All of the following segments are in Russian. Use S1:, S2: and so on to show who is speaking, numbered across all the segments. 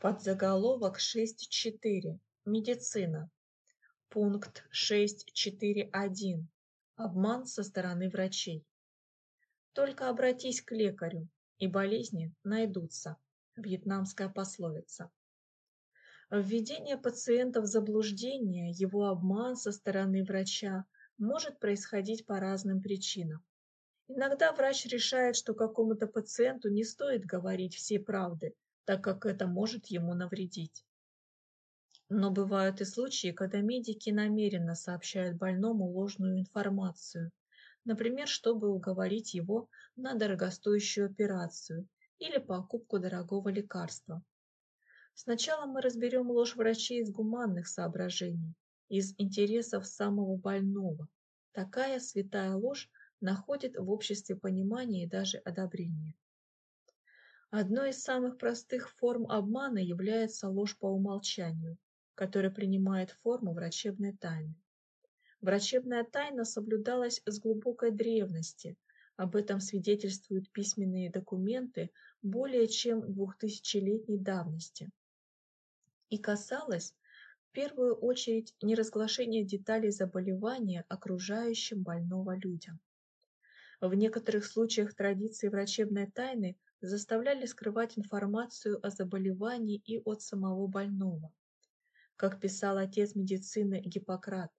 S1: Подзаголовок 6.4. Медицина. Пункт 6.4.1. Обман со стороны врачей. Только обратись к лекарю, и болезни найдутся. Вьетнамская пословица. Введение пациента в заблуждение, его обман со стороны врача может происходить по разным причинам. Иногда врач решает, что какому-то пациенту не стоит говорить всей правды, так как это может ему навредить. Но бывают и случаи, когда медики намеренно сообщают больному ложную информацию, например, чтобы уговорить его на дорогостоящую операцию или покупку дорогого лекарства. Сначала мы разберем ложь врачей из гуманных соображений, из интересов самого больного. Такая святая ложь находит в обществе понимание и даже одобрение. Одной из самых простых форм обмана является ложь по умолчанию, которая принимает форму врачебной тайны. Врачебная тайна соблюдалась с глубокой древности, об этом свидетельствуют письменные документы более чем двухтысячелетней давности. И касалась в первую очередь неразглашения деталей заболевания окружающим больного людям. В некоторых случаях традиции врачебной тайны заставляли скрывать информацию о заболевании и от самого больного. Как писал отец медицины Гиппократ,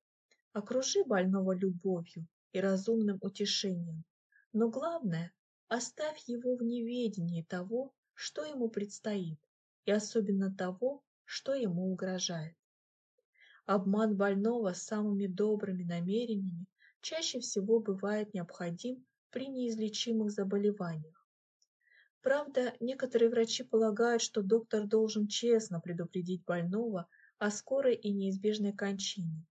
S1: окружи больного любовью и разумным утешением, но главное, оставь его в неведении того, что ему предстоит, и особенно того, что ему угрожает. Обман больного самыми добрыми намерениями чаще всего бывает необходим при неизлечимых заболеваниях. Правда, некоторые врачи полагают, что доктор должен честно предупредить больного о скорой и неизбежной кончине,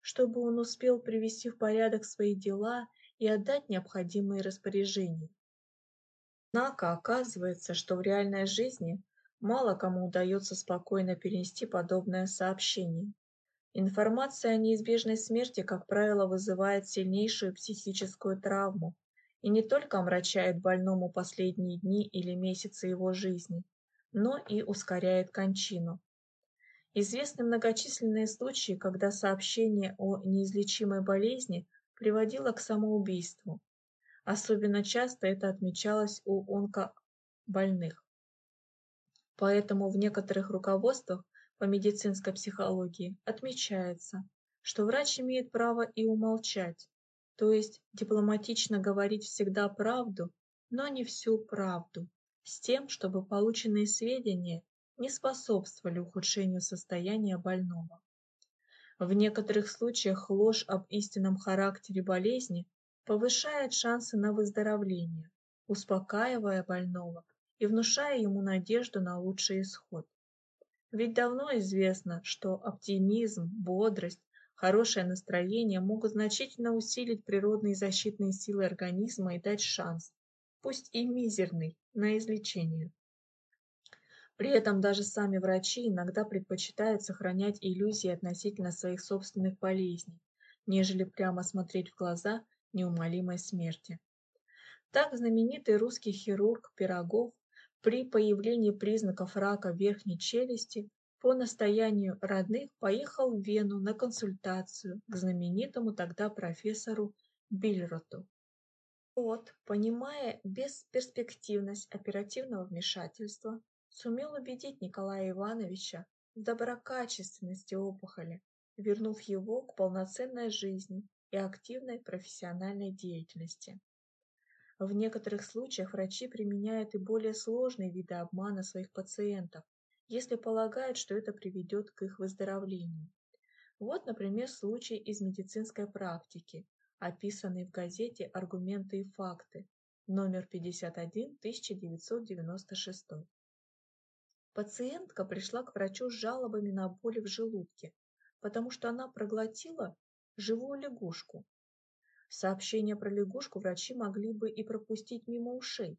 S1: чтобы он успел привести в порядок свои дела и отдать необходимые распоряжения. Однако оказывается, что в реальной жизни мало кому удается спокойно перенести подобное сообщение. Информация о неизбежной смерти, как правило, вызывает сильнейшую психическую травму, и не только омрачает больному последние дни или месяцы его жизни, но и ускоряет кончину. Известны многочисленные случаи, когда сообщение о неизлечимой болезни приводило к самоубийству. Особенно часто это отмечалось у онкобольных. Поэтому в некоторых руководствах по медицинской психологии отмечается, что врач имеет право и умолчать, то есть дипломатично говорить всегда правду, но не всю правду, с тем, чтобы полученные сведения не способствовали ухудшению состояния больного. В некоторых случаях ложь об истинном характере болезни повышает шансы на выздоровление, успокаивая больного и внушая ему надежду на лучший исход. Ведь давно известно, что оптимизм, бодрость Хорошее настроение могут значительно усилить природные защитные силы организма и дать шанс, пусть и мизерный, на излечение. При этом даже сами врачи иногда предпочитают сохранять иллюзии относительно своих собственных болезней, нежели прямо смотреть в глаза неумолимой смерти. Так знаменитый русский хирург Пирогов при появлении признаков рака верхней челюсти по настоянию родных поехал в Вену на консультацию к знаменитому тогда профессору Бильроту. Тот, понимая бесперспективность оперативного вмешательства, сумел убедить Николая Ивановича в доброкачественности опухоли, вернув его к полноценной жизни и активной профессиональной деятельности. В некоторых случаях врачи применяют и более сложные виды обмана своих пациентов, если полагают, что это приведет к их выздоровлению. Вот, например, случай из медицинской практики, описанный в газете «Аргументы и факты», номер 51, 1996. Пациентка пришла к врачу с жалобами на боли в желудке, потому что она проглотила живую лягушку. Сообщение про лягушку врачи могли бы и пропустить мимо ушей,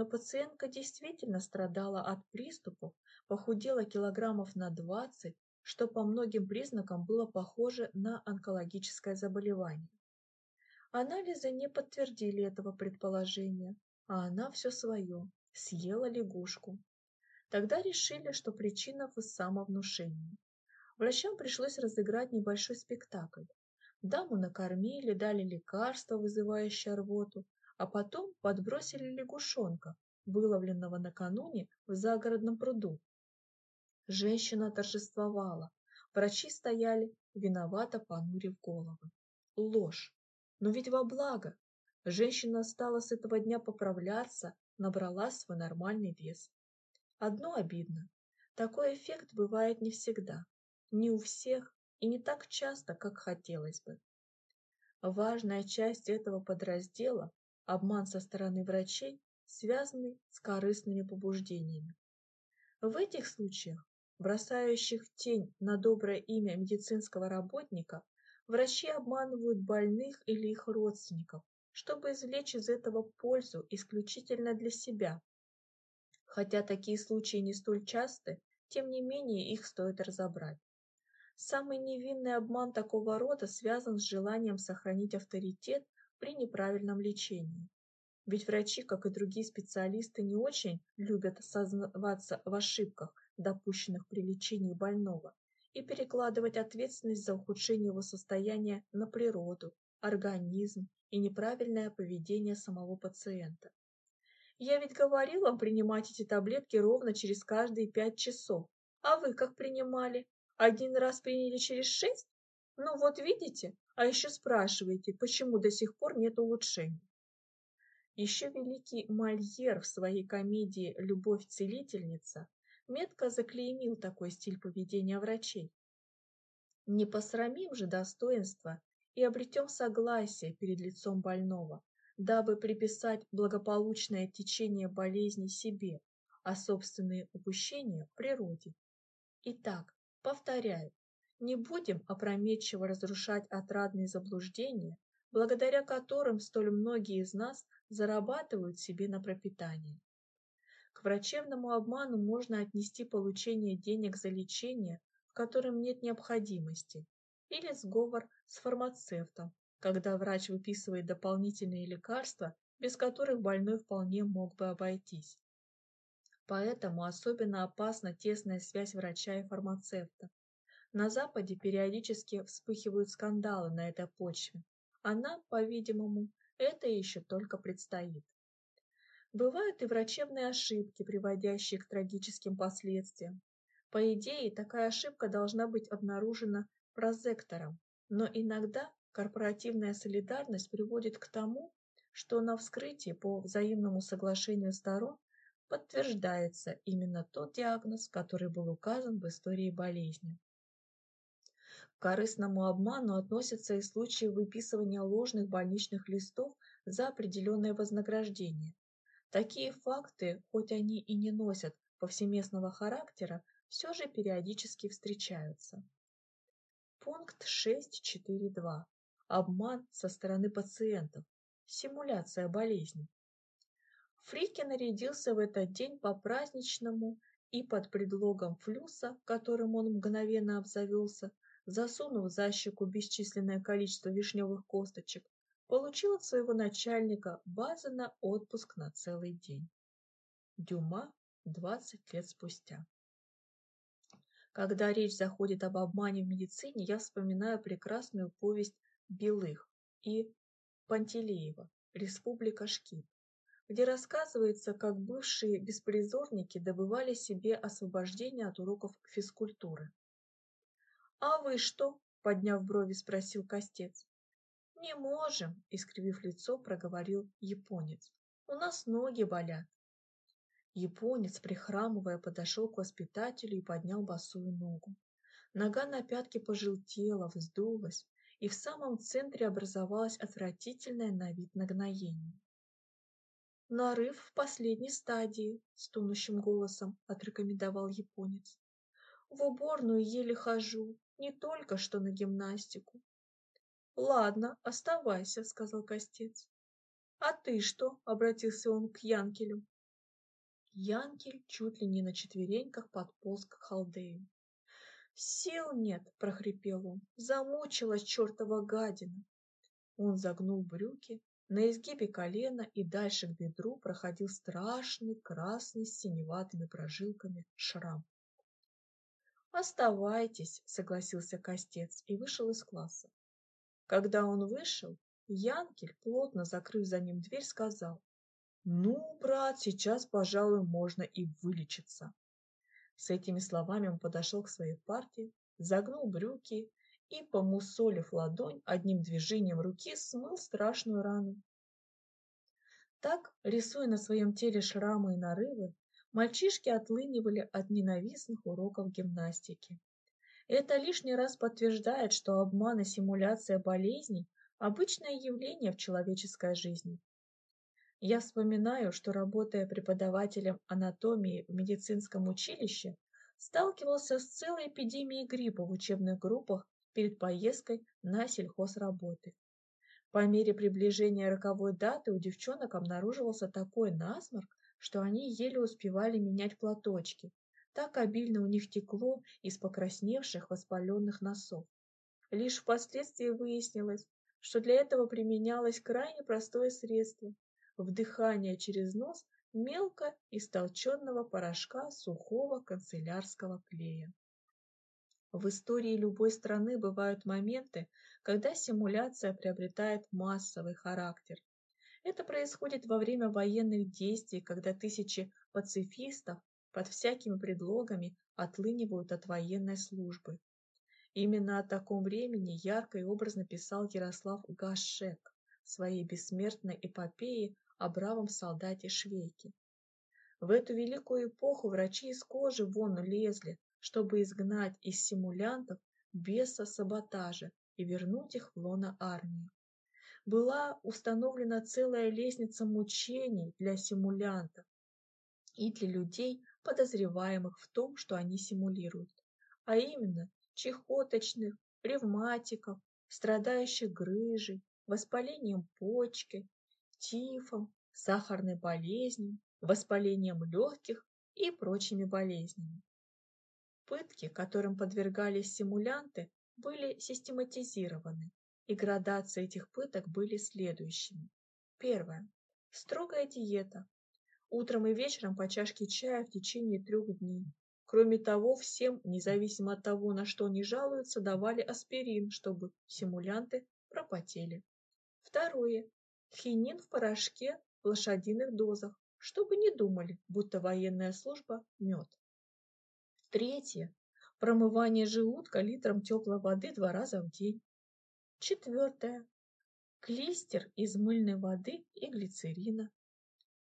S1: но пациентка действительно страдала от приступов, похудела килограммов на 20, что по многим признакам было похоже на онкологическое заболевание. Анализы не подтвердили этого предположения, а она все свое, съела лягушку. Тогда решили, что причина в самовнушении. Врачам пришлось разыграть небольшой спектакль. Даму накормили, дали лекарства, вызывающие рвоту, а потом подбросили лягушонка, выловленного накануне в загородном пруду. Женщина торжествовала. Врачи стояли, виновато понурив головы. Ложь. Но ведь во благо. Женщина стала с этого дня поправляться, набрала свой нормальный вес. Одно обидно. Такой эффект бывает не всегда, не у всех и не так часто, как хотелось бы. Важная часть этого подраздела – обман со стороны врачей, связанный с корыстными побуждениями. В этих случаях, бросающих тень на доброе имя медицинского работника, врачи обманывают больных или их родственников, чтобы извлечь из этого пользу исключительно для себя. Хотя такие случаи не столь часты, тем не менее их стоит разобрать. Самый невинный обман такого рода связан с желанием сохранить авторитет при неправильном лечении. Ведь врачи, как и другие специалисты, не очень любят осознаваться в ошибках, допущенных при лечении больного, и перекладывать ответственность за ухудшение его состояния на природу, организм и неправильное поведение самого пациента. Я ведь говорил вам принимать эти таблетки ровно через каждые пять часов. А вы как принимали? Один раз приняли через шесть? Ну вот видите, а еще спрашиваете, почему до сих пор нет улучшений. Еще великий Мольер в своей комедии «Любовь-целительница» метко заклеймил такой стиль поведения врачей. Не посрамим же достоинства и обретем согласие перед лицом больного, дабы приписать благополучное течение болезни себе, а собственные упущения природе. Итак, Повторяю, не будем опрометчиво разрушать отрадные заблуждения, благодаря которым столь многие из нас зарабатывают себе на пропитание. К врачебному обману можно отнести получение денег за лечение, в котором нет необходимости, или сговор с фармацевтом, когда врач выписывает дополнительные лекарства, без которых больной вполне мог бы обойтись. Поэтому особенно опасна тесная связь врача и фармацевта. На Западе периодически вспыхивают скандалы на этой почве, а нам, по-видимому, это еще только предстоит. Бывают и врачебные ошибки, приводящие к трагическим последствиям. По идее, такая ошибка должна быть обнаружена прозектором, но иногда корпоративная солидарность приводит к тому, что на вскрытии по взаимному соглашению сторон подтверждается именно тот диагноз, который был указан в истории болезни. К корыстному обману относятся и случаи выписывания ложных больничных листов за определенное вознаграждение. Такие факты, хоть они и не носят повсеместного характера, все же периодически встречаются. Пункт 6.4.2. Обман со стороны пациентов. Симуляция болезни. Фрики нарядился в этот день по-праздничному и под предлогом флюса, которым он мгновенно обзавелся, засунув за щеку бесчисленное количество вишневых косточек, получил от своего начальника базы на отпуск на целый день. Дюма 20 лет спустя. Когда речь заходит об обмане в медицине, я вспоминаю прекрасную повесть Белых и Пантелеева «Республика Шкип», где рассказывается, как бывшие беспризорники добывали себе освобождение от уроков физкультуры. «А вы что?» – подняв брови, спросил Костец. «Не можем», – искривив лицо, проговорил японец. «У нас ноги болят». Японец, прихрамывая, подошел к воспитателю и поднял босую ногу. Нога на пятке пожелтела, вздулась, и в самом центре образовалось отвратительное на вид нагноение. «Нарыв в последней стадии», — стонущим голосом отрекомендовал японец. «В уборную еле хожу, не только что на гимнастику». «Ладно, оставайся», — сказал Костец. «А ты что?» — обратился он к Янкелю. Янкель чуть ли не на четвереньках подполз к халдею. «Сил нет!» — прохрипел он. «Замучилась чертова гадина!» Он загнул брюки, На изгибе колена и дальше к бедру проходил страшный красный с синеватыми прожилками шрам. «Оставайтесь», — согласился Костец и вышел из класса. Когда он вышел, Янкель, плотно закрыв за ним дверь, сказал, «Ну, брат, сейчас, пожалуй, можно и вылечиться». С этими словами он подошел к своей партии, загнул брюки и, помусолив ладонь, одним движением руки смыл страшную рану. Так, рисуя на своем теле шрамы и нарывы, мальчишки отлынивали от ненавистных уроков гимнастики. Это лишний раз подтверждает, что обман и симуляция болезней – обычное явление в человеческой жизни. Я вспоминаю, что работая преподавателем анатомии в медицинском училище, сталкивался с целой эпидемией гриппа в учебных группах перед поездкой на сельхозработы. По мере приближения роковой даты у девчонок обнаруживался такой насморк, что они еле успевали менять платочки. Так обильно у них текло из покрасневших воспаленных носов. Лишь впоследствии выяснилось, что для этого применялось крайне простое средство вдыхание через нос мелко истолченного порошка сухого канцелярского клея. В истории любой страны бывают моменты, когда симуляция приобретает массовый характер. Это происходит во время военных действий, когда тысячи пацифистов под всякими предлогами отлынивают от военной службы. Именно о таком времени ярко и образно писал Ярослав Гашек в своей бессмертной эпопее о бравом солдате Швейке. В эту великую эпоху врачи из кожи вон лезли, чтобы изгнать из симулянтов беса саботажа и вернуть их в лоно армии. Была установлена целая лестница мучений для симулянтов и для людей, подозреваемых в том, что они симулируют, а именно чехоточных, ревматиков, страдающих грыжей, воспалением почки, тифом, сахарной болезнью, воспалением легких и прочими болезнями. Пытки, которым подвергались симулянты, были систематизированы, и градации этих пыток были следующими. Первое. Строгая диета. Утром и вечером по чашке чая в течение трех дней. Кроме того, всем, независимо от того, на что они жалуются, давали аспирин, чтобы симулянты пропотели. Второе. Хинин в порошке в лошадиных дозах, чтобы не думали, будто военная служба – мед. Третье. Промывание желудка литром теплой воды два раза в день. Четвертое. Клистер из мыльной воды и глицерина.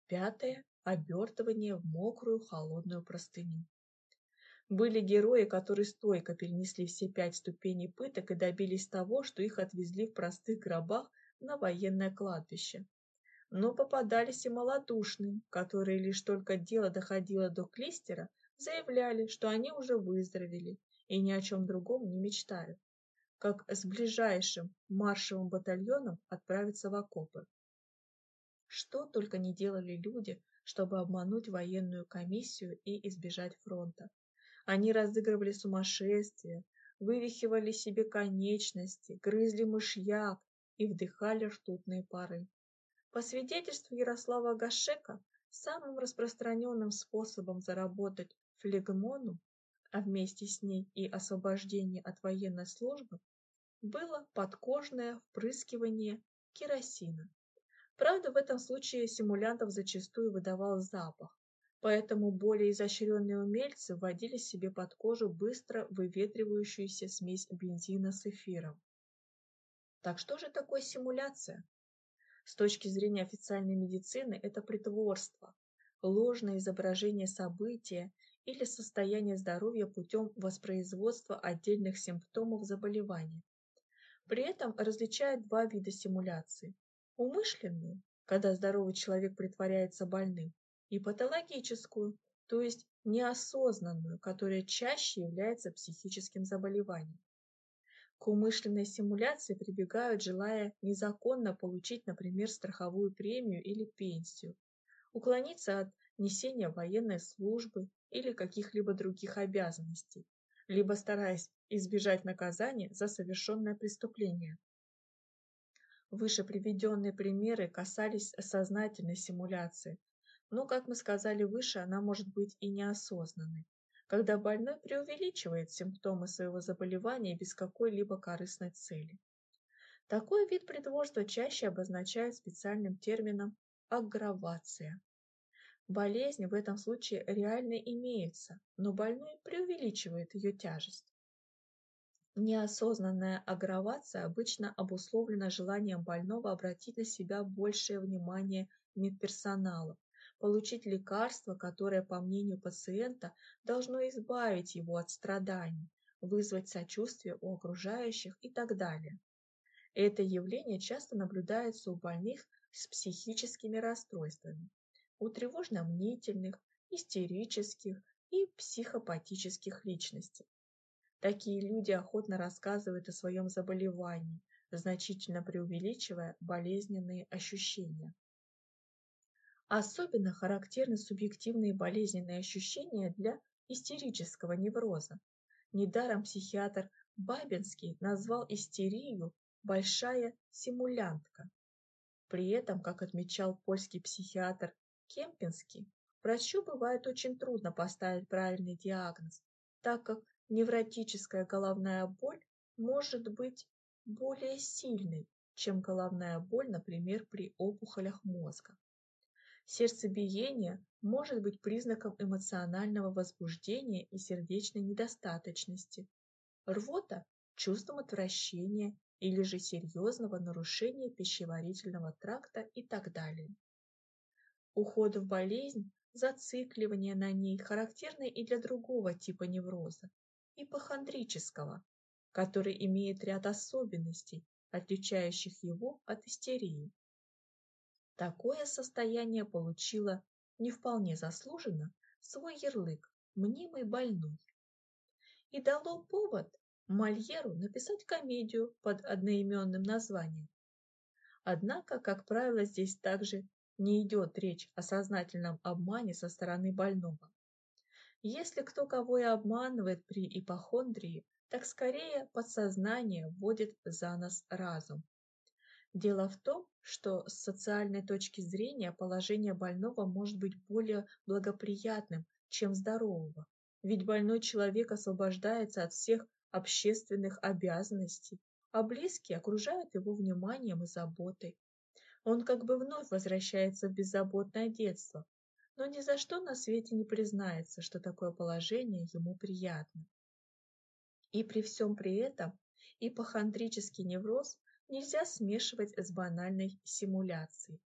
S1: Пятое. Обертывание в мокрую холодную простыню. Были герои, которые стойко перенесли все пять ступеней пыток и добились того, что их отвезли в простых гробах на военное кладбище. Но попадались и малодушные, которые лишь только дело доходило до клистера, заявляли, что они уже выздоровели и ни о чем другом не мечтают, как с ближайшим маршевым батальоном отправиться в окопы. Что только не делали люди, чтобы обмануть военную комиссию и избежать фронта. Они разыгрывали сумасшествие, вывихивали себе конечности, грызли мышьяк, и вдыхали ртутные пары. По свидетельству Ярослава Гашека, самым распространенным способом заработать флегмону, а вместе с ней и освобождение от военной службы, было подкожное впрыскивание керосина. Правда, в этом случае симулянтов зачастую выдавал запах, поэтому более изощренные умельцы вводили себе под кожу быстро выветривающуюся смесь бензина с эфиром. Так что же такое симуляция? С точки зрения официальной медицины это притворство, ложное изображение события или состояния здоровья путем воспроизводства отдельных симптомов заболевания. При этом различают два вида симуляции. Умышленную, когда здоровый человек притворяется больным, и патологическую, то есть неосознанную, которая чаще является психическим заболеванием. К умышленной симуляции прибегают, желая незаконно получить, например, страховую премию или пенсию, уклониться от несения военной службы или каких-либо других обязанностей, либо стараясь избежать наказания за совершенное преступление. Выше приведенные примеры касались сознательной симуляции, но, как мы сказали выше, она может быть и неосознанной, когда больной преувеличивает симптомы своего заболевания без какой-либо корыстной цели. Такой вид притворства чаще обозначают специальным термином аггравация. Болезнь в этом случае реально имеется, но больной преувеличивает ее тяжесть. Неосознанная аггравация обычно обусловлена желанием больного обратить на себя большее внимание медперсонала, получить лекарство, которое, по мнению пациента, должно избавить его от страданий, вызвать сочувствие у окружающих и так далее. Это явление часто наблюдается у больных с психическими расстройствами, у тревожно-мнительных, истерических и психопатических личностей. Такие люди охотно рассказывают о своем заболевании, значительно преувеличивая болезненные ощущения. Особенно характерны субъективные болезненные ощущения для истерического невроза. Недаром психиатр Бабинский назвал истерию «большая симулянтка». При этом, как отмечал польский психиатр Кемпинский, врачу бывает очень трудно поставить правильный диагноз, так как невротическая головная боль может быть более сильной, чем головная боль, например, при опухолях мозга. Сердцебиение может быть признаком эмоционального возбуждения и сердечной недостаточности. Рвота – чувством отвращения или же серьезного нарушения пищеварительного тракта и так далее. Уход в болезнь, зацикливание на ней характерны и для другого типа невроза ипохондрического, который имеет ряд особенностей, отличающих его от истерии. Такое состояние получило не вполне заслуженно свой ярлык «мнимый больной» и дало повод Мольеру написать комедию под одноименным названием. Однако, как правило, здесь также не идет речь о сознательном обмане со стороны больного. Если кто кого и обманывает при ипохондрии, так скорее подсознание вводит за нас разум. Дело в том, что с социальной точки зрения положение больного может быть более благоприятным, чем здорового, ведь больной человек освобождается от всех общественных обязанностей, а близкие окружают его вниманием и заботой. Он как бы вновь возвращается в беззаботное детство, но ни за что на свете не признается, что такое положение ему приятно. И при всем при этом ипохондрический невроз нельзя смешивать с банальной симуляцией.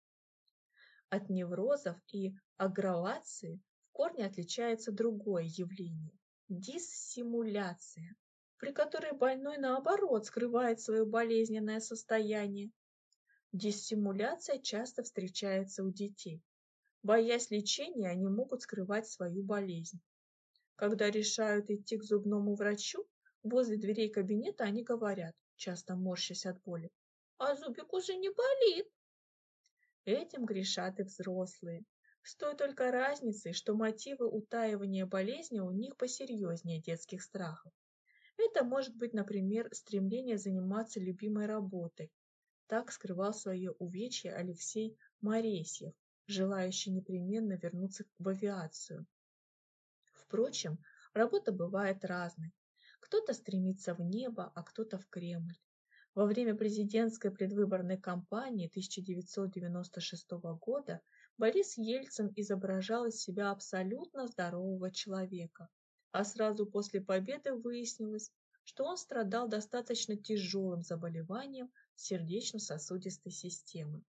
S1: От неврозов и агравации в корне отличается другое явление – диссимуляция, при которой больной наоборот скрывает свое болезненное состояние. Диссимуляция часто встречается у детей. Боясь лечения, они могут скрывать свою болезнь. Когда решают идти к зубному врачу, возле дверей кабинета они говорят, часто морщась от боли, «А зубик уже не болит!» Этим грешат и взрослые. С той только разницей, что мотивы утаивания болезни у них посерьезнее детских страхов. Это может быть, например, стремление заниматься любимой работой. Так скрывал свое увечье Алексей Моресьев, желающий непременно вернуться в авиацию. Впрочем, работа бывает разной. Кто-то стремится в небо, а кто-то в Кремль. Во время президентской предвыборной кампании 1996 года Борис Ельцин изображал из себя абсолютно здорового человека, а сразу после победы выяснилось, что он страдал достаточно тяжелым заболеванием сердечно-сосудистой системы.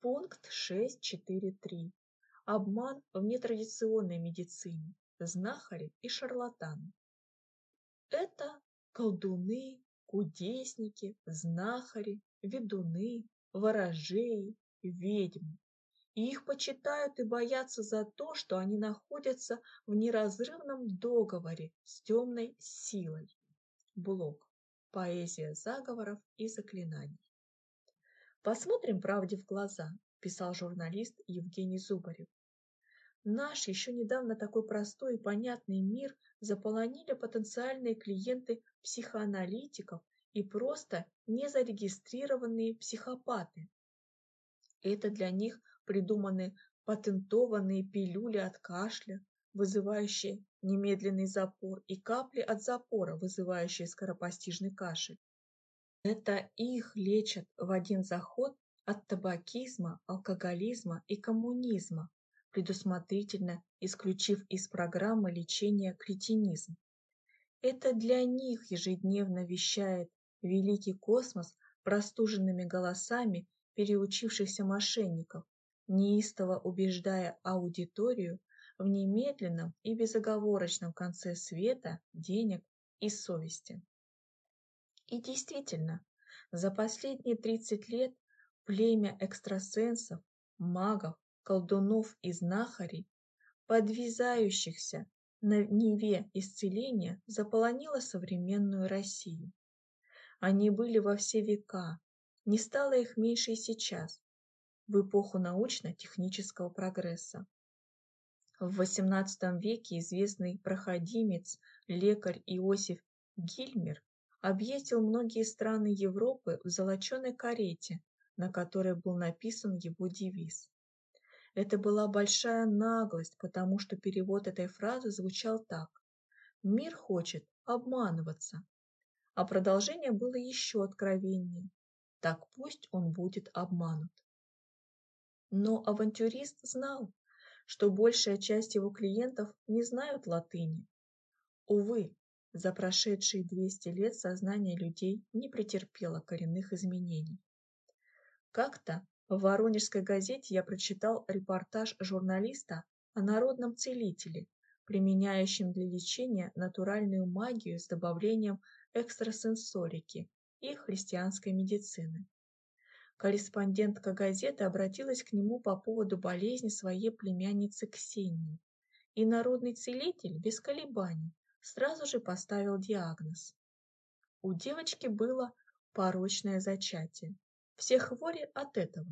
S1: Пункт 6.4.3. Обман в нетрадиционной медицине. Знахари и шарлатаны. Это колдуны, кудесники, знахари, ведуны, ворожеи, ведьмы. И их почитают и боятся за то, что они находятся в неразрывном договоре с темной силой. Блок. Поэзия заговоров и заклинаний. Посмотрим правде в глаза, писал журналист Евгений Зубарев. Наш еще недавно такой простой и понятный мир заполонили потенциальные клиенты психоаналитиков и просто незарегистрированные психопаты. Это для них придуманы патентованные пилюли от кашля, вызывающие немедленный запор, и капли от запора, вызывающие скоропостижный кашель. Это их лечат в один заход от табакизма, алкоголизма и коммунизма, предусмотрительно исключив из программы лечения кретинизм. Это для них ежедневно вещает великий космос простуженными голосами переучившихся мошенников, неистово убеждая аудиторию в немедленном и безоговорочном конце света, денег и совести. И действительно, за последние 30 лет племя экстрасенсов, магов, колдунов и знахарей, подвязающихся на Неве исцеления, заполонило современную Россию. Они были во все века, не стало их меньше и сейчас, в эпоху научно-технического прогресса. В XVIII веке известный проходимец, лекарь Иосиф Гильмер объездил многие страны Европы в золоченой карете, на которой был написан его девиз. Это была большая наглость, потому что перевод этой фразы звучал так «Мир хочет обманываться». А продолжение было еще откровеннее «Так пусть он будет обманут». Но авантюрист знал, что большая часть его клиентов не знают латыни. Увы, за прошедшие 200 лет сознание людей не претерпело коренных изменений. Как-то в Воронежской газете я прочитал репортаж журналиста о народном целителе, применяющем для лечения натуральную магию с добавлением экстрасенсорики и христианской медицины. Корреспондентка газеты обратилась к нему по поводу болезни своей племянницы Ксении, и народный целитель без колебаний сразу же поставил диагноз. У девочки было порочное зачатие. Все хвори от этого.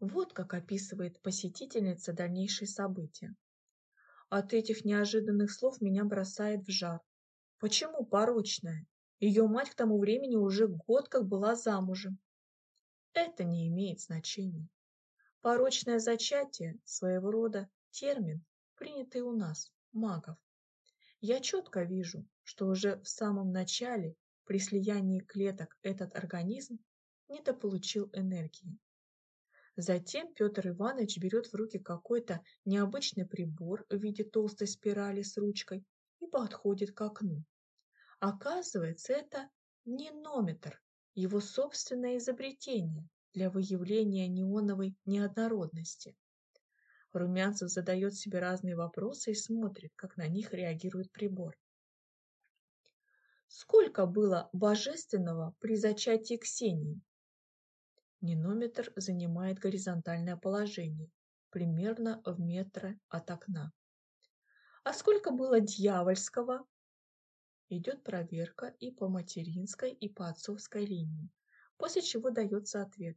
S1: Вот как описывает посетительница дальнейшие события. От этих неожиданных слов меня бросает в жар. Почему порочная? Ее мать к тому времени уже год как была замужем. Это не имеет значения. Порочное зачатие – своего рода термин, принятый у нас, магов. Я четко вижу, что уже в самом начале при слиянии клеток этот организм недополучил энергии. Затем Петр Иванович берет в руки какой-то необычный прибор в виде толстой спирали с ручкой и подходит к окну. Оказывается, это ненометр, его собственное изобретение для выявления неоновой неоднородности. Румянцев задает себе разные вопросы и смотрит, как на них реагирует прибор. Сколько было божественного при зачатии Ксении? Ненометр занимает горизонтальное положение, примерно в метре от окна. А сколько было дьявольского? Идет проверка и по материнской, и по отцовской линии, после чего дается ответ.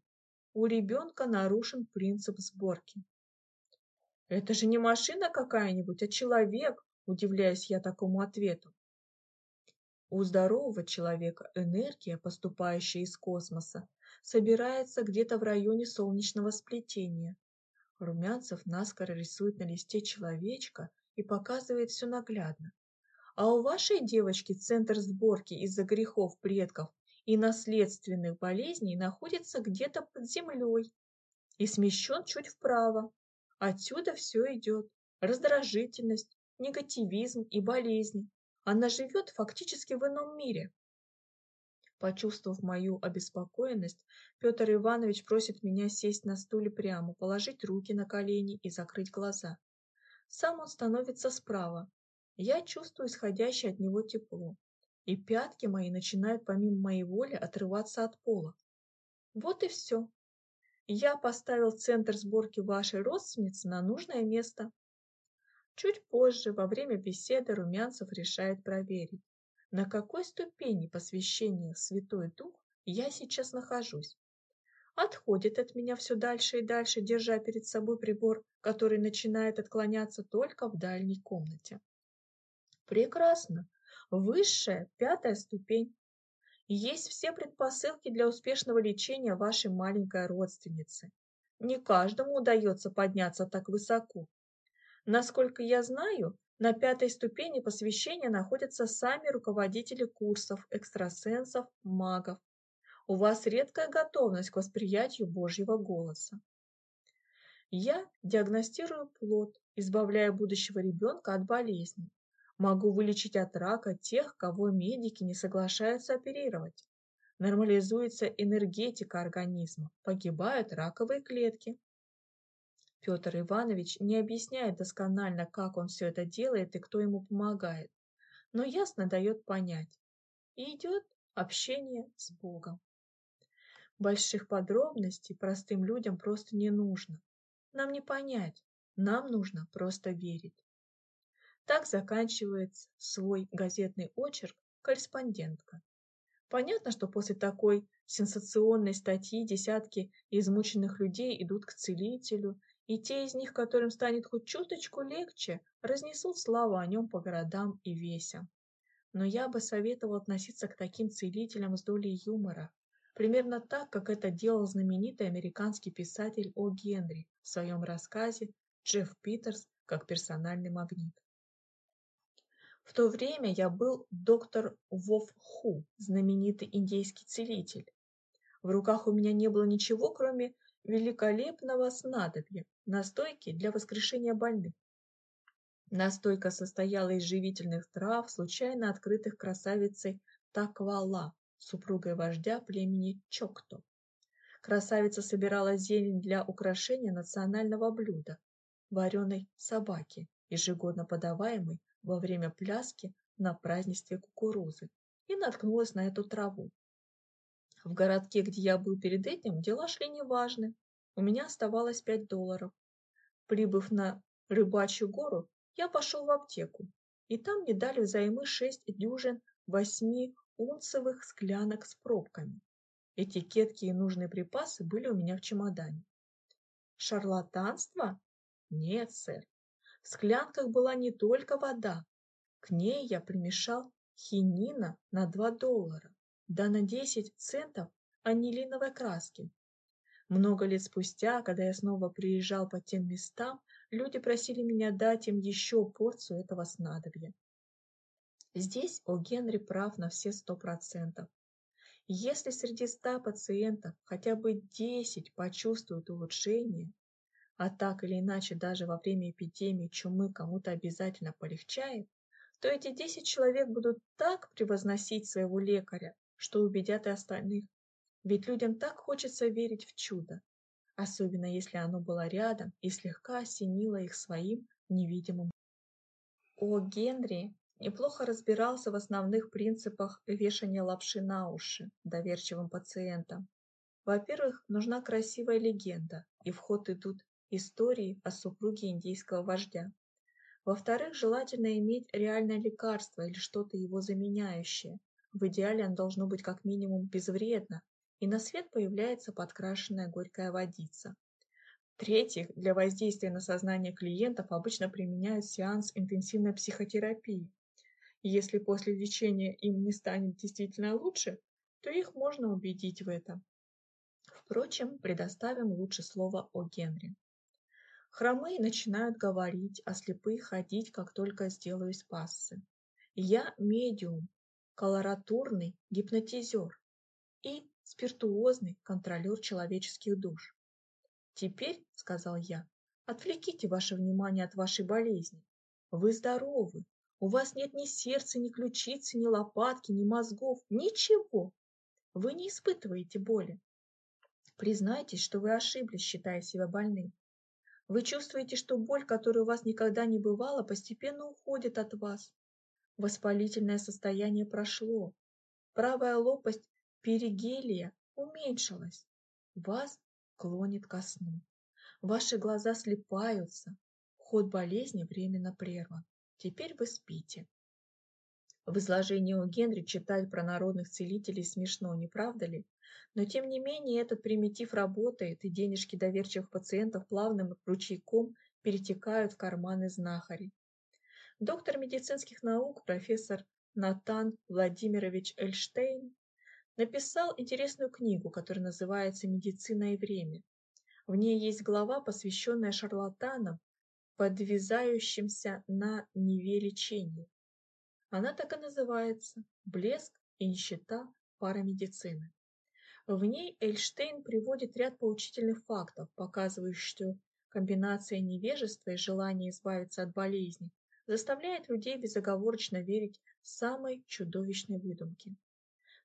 S1: У ребенка нарушен принцип сборки. Это же не машина какая-нибудь, а человек, удивляюсь я такому ответу. У здорового человека энергия, поступающая из космоса, собирается где-то в районе солнечного сплетения. Румянцев наскоро рисует на листе человечка и показывает все наглядно. А у вашей девочки центр сборки из-за грехов предков и наследственных болезней находится где-то под землей и смещен чуть вправо. Отсюда все идет. Раздражительность, негативизм и болезни. Она живет фактически в ином мире. Почувствовав мою обеспокоенность, Петр Иванович просит меня сесть на стуле прямо, положить руки на колени и закрыть глаза. Сам он становится справа, я чувствую исходящее от него тепло, и пятки мои начинают помимо моей воли отрываться от пола. Вот и все. Я поставил центр сборки вашей родственницы на нужное место. Чуть позже, во время беседы, Румянцев решает проверить, на какой ступени посвящения Святой Дух я сейчас нахожусь. Отходит от меня все дальше и дальше, держа перед собой прибор, который начинает отклоняться только в дальней комнате. Прекрасно. Высшая, пятая ступень. Есть все предпосылки для успешного лечения вашей маленькой родственницы. Не каждому удается подняться так высоко. Насколько я знаю, на пятой ступени посвящения находятся сами руководители курсов, экстрасенсов, магов. У вас редкая готовность к восприятию Божьего голоса. Я диагностирую плод, избавляя будущего ребенка от болезней. Могу вылечить от рака тех, кого медики не соглашаются оперировать. Нормализуется энергетика организма, погибают раковые клетки. Петр Иванович не объясняет досконально, как он все это делает и кто ему помогает, но ясно дает понять. И идет общение с Богом. Больших подробностей простым людям просто не нужно. Нам не понять, нам нужно просто верить. Так заканчивается свой газетный очерк корреспондентка. Понятно, что после такой сенсационной статьи десятки измученных людей идут к целителю, и те из них, которым станет хоть чуточку легче, разнесут славу о нем по городам и весям. Но я бы советовал относиться к таким целителям с долей юмора, примерно так, как это делал знаменитый американский писатель О. Генри в своем рассказе «Джефф Питерс как персональный магнит». В то время я был доктор Вов Ху, знаменитый индейский целитель. В руках у меня не было ничего, кроме великолепного снадобья, настойки для воскрешения больных. Настойка состояла из живительных трав, случайно открытых красавицей Таквала, супругой вождя племени Чокто. Красавица собирала зелень для украшения национального блюда – вареной собаки, ежегодно подаваемой во время пляски на празднестве кукурузы и наткнулась на эту траву. В городке, где я был перед этим, дела шли неважно. У меня оставалось пять долларов. Прибыв на рыбачью гору, я пошел в аптеку, и там мне дали взаймы шесть дюжин восьми унцевых склянок с пробками. Этикетки и нужные припасы были у меня в чемодане. Шарлатанство? Нет, сэр. В склянках была не только вода. К ней я примешал хинина на 2 доллара, да на 10 центов анилиновой краски. Много лет спустя, когда я снова приезжал по тем местам, люди просили меня дать им еще порцию этого снадобья. Здесь О. Генри прав на все сто процентов. Если среди ста пациентов хотя бы десять почувствуют улучшение, а так или иначе даже во время эпидемии чумы кому-то обязательно полегчает, то эти 10 человек будут так превозносить своего лекаря, что убедят и остальных. Ведь людям так хочется верить в чудо, особенно если оно было рядом и слегка осенило их своим невидимым. О Генри неплохо разбирался в основных принципах вешания лапши на уши доверчивым пациентам. Во-первых, нужна красивая легенда, и в ход идут истории о супруге индейского вождя. Во-вторых, желательно иметь реальное лекарство или что-то его заменяющее. В идеале оно должно быть как минимум безвредно, и на свет появляется подкрашенная горькая водица. В-третьих, для воздействия на сознание клиентов обычно применяют сеанс интенсивной психотерапии. И если после лечения им не станет действительно лучше, то их можно убедить в этом. Впрочем, предоставим лучше слово о Генри. Хромые начинают говорить, а слепые ходить, как только сделаюсь пассы. Я медиум, колоратурный гипнотизер и спиртуозный контролер человеческих душ. Теперь, сказал я, отвлеките ваше внимание от вашей болезни. Вы здоровы, у вас нет ни сердца, ни ключицы, ни лопатки, ни мозгов, ничего. Вы не испытываете боли. Признайтесь, что вы ошиблись, считая себя больным. Вы чувствуете, что боль, которая у вас никогда не бывала, постепенно уходит от вас. Воспалительное состояние прошло. Правая лопасть перигелия уменьшилась. Вас клонит ко сну. Ваши глаза слепаются. Ход болезни временно прерван. Теперь вы спите. В изложении у Генри читать про народных целителей смешно, не правда ли? Но тем не менее этот примитив работает, и денежки доверчивых пациентов плавным ручейком перетекают в карманы знахарей. Доктор медицинских наук, профессор Натан Владимирович Эльштейн, написал интересную книгу, которая называется «Медицина и время». В ней есть глава, посвященная шарлатанам, подвязающимся на Неве лечении. Она так и называется «Блеск и нищета парамедицины». В ней Эйнштейн приводит ряд поучительных фактов, показывающих, что комбинация невежества и желания избавиться от болезни заставляет людей безоговорочно верить в самой чудовищной выдумки.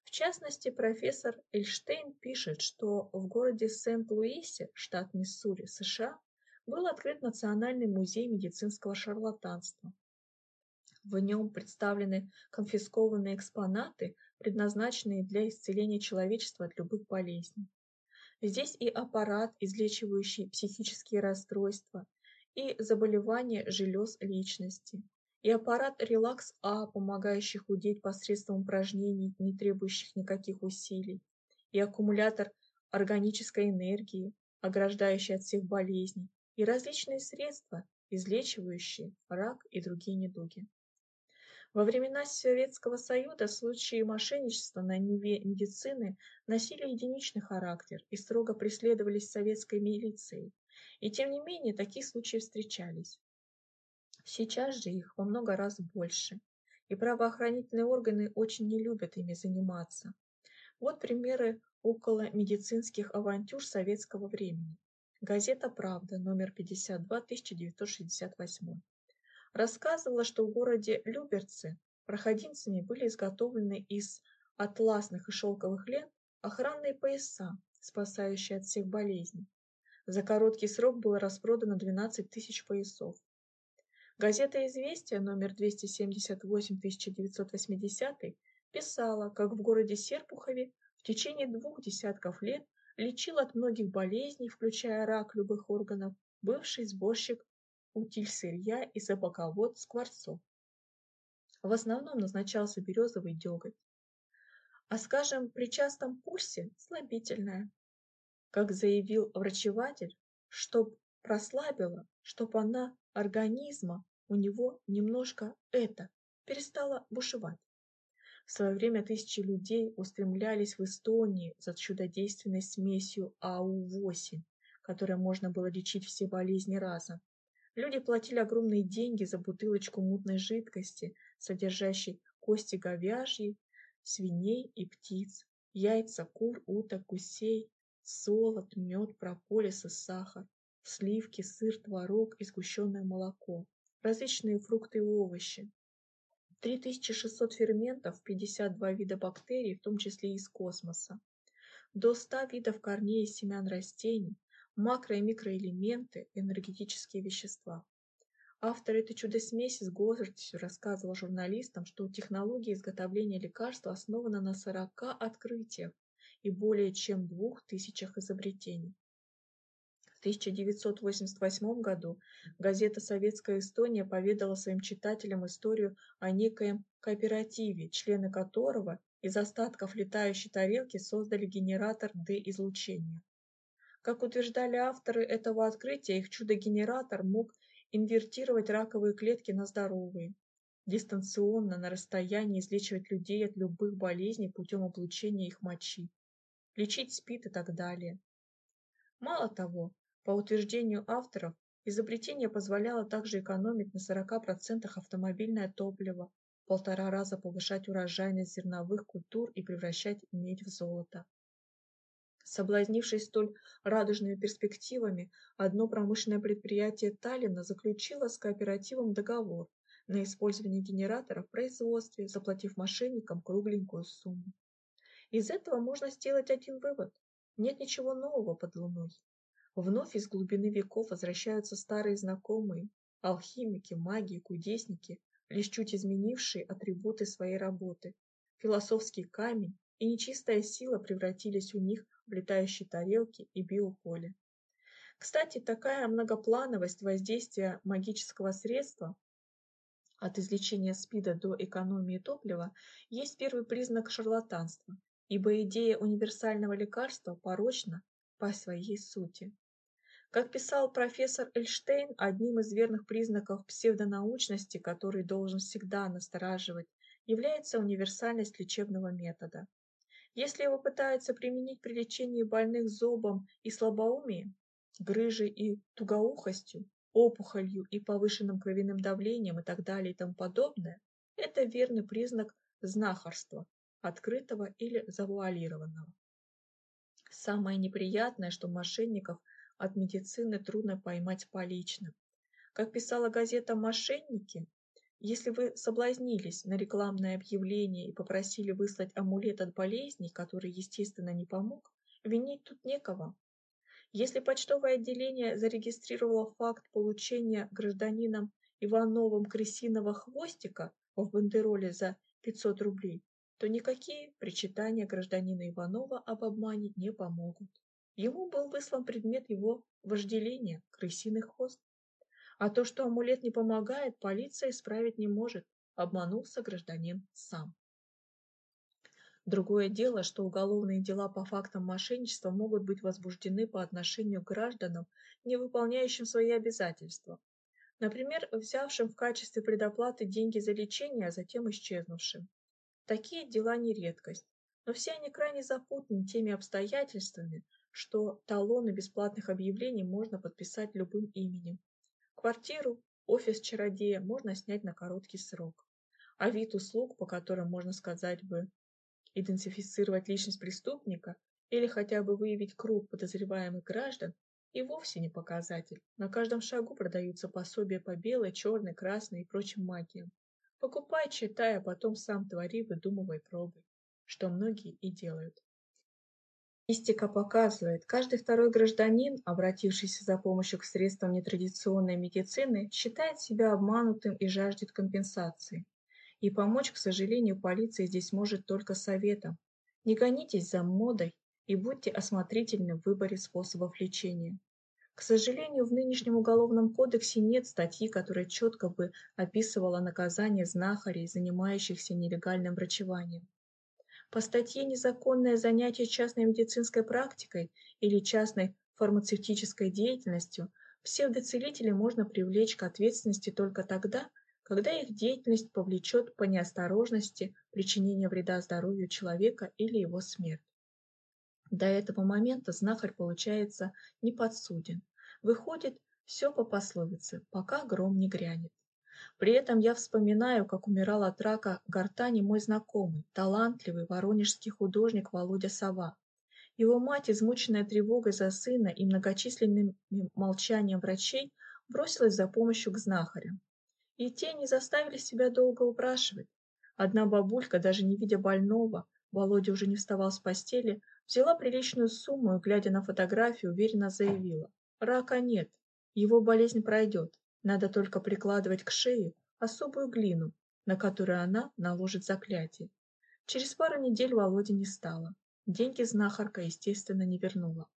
S1: В частности, профессор Эйнштейн пишет, что в городе Сент-Луисе, штат Миссури, США, был открыт Национальный музей медицинского шарлатанства. В нем представлены конфискованные экспонаты, предназначенные для исцеления человечества от любых болезней. Здесь и аппарат, излечивающий психические расстройства, и заболевания желез личности, и аппарат релакс-А, помогающий худеть посредством упражнений, не требующих никаких усилий, и аккумулятор органической энергии, ограждающий от всех болезней, и различные средства, излечивающие рак и другие недуги. Во времена Советского Союза случаи мошенничества на Неве медицины носили единичный характер и строго преследовались советской милицией. И тем не менее такие случаи встречались. Сейчас же их во много раз больше, и правоохранительные органы очень не любят ими заниматься. Вот примеры около медицинских авантюр советского времени. Газета «Правда», номер 52, 1968 рассказывала, что в городе Люберцы проходимцами были изготовлены из атласных и шелковых лент охранные пояса, спасающие от всех болезней. За короткий срок было распродано 12 тысяч поясов. Газета «Известия» номер 278-1980 писала, как в городе Серпухове в течение двух десятков лет лечил от многих болезней, включая рак любых органов, бывший сборщик утиль сырья и собаковод Скворцов. В основном назначался березовый деготь. А, скажем, при частом пульсе слабительное. Как заявил врачеватель, чтоб прослабила, чтоб она организма у него немножко это перестала бушевать. В свое время тысячи людей устремлялись в Эстонии за чудодейственной смесью АУ-8, которой можно было лечить все болезни разом. Люди платили огромные деньги за бутылочку мутной жидкости, содержащей кости говяжьи, свиней и птиц, яйца кур, уток, гусей, солод, мед, прополис и сахар, сливки, сыр, творог и сгущенное молоко, различные фрукты и овощи. 3600 ферментов, 52 вида бактерий, в том числе из космоса, до 100 видов корней и семян растений, макро- и микроэлементы, энергетические вещества. Автор этой чудо-смеси с гордостью рассказывал журналистам, что технология изготовления лекарства основана на 40 открытиях и более чем двух тысячах изобретений. В 1988 году газета «Советская Эстония» поведала своим читателям историю о некоем кооперативе, члены которого из остатков летающей тарелки создали генератор Д-излучения. Как утверждали авторы этого открытия, их чудо-генератор мог инвертировать раковые клетки на здоровые, дистанционно на расстоянии излечивать людей от любых болезней путем облучения их мочи, лечить СПИД и так далее. Мало того, по утверждению авторов, изобретение позволяло также экономить на 40% автомобильное топливо, полтора раза повышать урожайность зерновых культур и превращать медь в золото. Соблазнившись столь радужными перспективами, одно промышленное предприятие Таллина заключило с кооперативом договор на использование генератора в производстве, заплатив мошенникам кругленькую сумму. Из этого можно сделать один вывод. Нет ничего нового под луной. Вновь из глубины веков возвращаются старые знакомые, алхимики, маги, кудесники, лишь чуть изменившие атрибуты своей работы. Философский камень и нечистая сила превратились у них летающие тарелки и биополе. Кстати, такая многоплановость воздействия магического средства от излечения СПИДа до экономии топлива есть первый признак шарлатанства, ибо идея универсального лекарства порочна по своей сути. Как писал профессор Эльштейн, одним из верных признаков псевдонаучности, который должен всегда настораживать, является универсальность лечебного метода. Если его пытаются применить при лечении больных зобом и слабоумием, грыжей и тугоухостью, опухолью и повышенным кровяным давлением и так далее и тому подобное, это верный признак знахарства, открытого или завуалированного. Самое неприятное, что мошенников от медицины трудно поймать по личным. Как писала газета «Мошенники», если вы соблазнились на рекламное объявление и попросили выслать амулет от болезней, который, естественно, не помог, винить тут некого. Если почтовое отделение зарегистрировало факт получения гражданином Ивановым крысиного хвостика в бандероле за 500 рублей, то никакие причитания гражданина Иванова об обмане не помогут. Ему был выслан предмет его вожделения – крысиный хвост. А то, что амулет не помогает, полиция исправить не может. Обманулся гражданин сам. Другое дело, что уголовные дела по фактам мошенничества могут быть возбуждены по отношению к гражданам, не выполняющим свои обязательства. Например, взявшим в качестве предоплаты деньги за лечение, а затем исчезнувшим. Такие дела не редкость, но все они крайне запутаны теми обстоятельствами, что талоны бесплатных объявлений можно подписать любым именем, Квартиру, офис чародея можно снять на короткий срок. А вид услуг, по которым можно сказать бы идентифицировать личность преступника или хотя бы выявить круг подозреваемых граждан, и вовсе не показатель. На каждом шагу продаются пособия по белой, черной, красной и прочим магиям. Покупай, читай, а потом сам твори, выдумывай, пробуй, что многие и делают. Статистика показывает, каждый второй гражданин, обратившийся за помощью к средствам нетрадиционной медицины, считает себя обманутым и жаждет компенсации. И помочь, к сожалению, полиция здесь может только советом. Не гонитесь за модой и будьте осмотрительны в выборе способов лечения. К сожалению, в нынешнем уголовном кодексе нет статьи, которая четко бы описывала наказание знахарей, занимающихся нелегальным врачеванием. По статье «Незаконное занятие частной медицинской практикой или частной фармацевтической деятельностью» псевдоцелителей можно привлечь к ответственности только тогда, когда их деятельность повлечет по неосторожности причинение вреда здоровью человека или его смерть. До этого момента знахарь получается не подсуден. Выходит, все по пословице, пока гром не грянет. При этом я вспоминаю, как умирал от рака гортани мой знакомый, талантливый воронежский художник Володя Сова. Его мать, измученная тревогой за сына и многочисленным молчанием врачей, бросилась за помощью к знахарям. И те не заставили себя долго упрашивать. Одна бабулька, даже не видя больного, Володя уже не вставал с постели, взяла приличную сумму и, глядя на фотографию, уверенно заявила. Рака нет, его болезнь пройдет, надо только прикладывать к шее особую глину, на которую она наложит заклятие. Через пару недель Володи не стало. Деньги знахарка, естественно, не вернула.